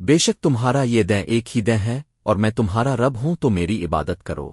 بے شک تمہارا یہ دیں ایک ہی دیں ہے اور میں تمہارا رب ہوں تو میری عبادت کرو۔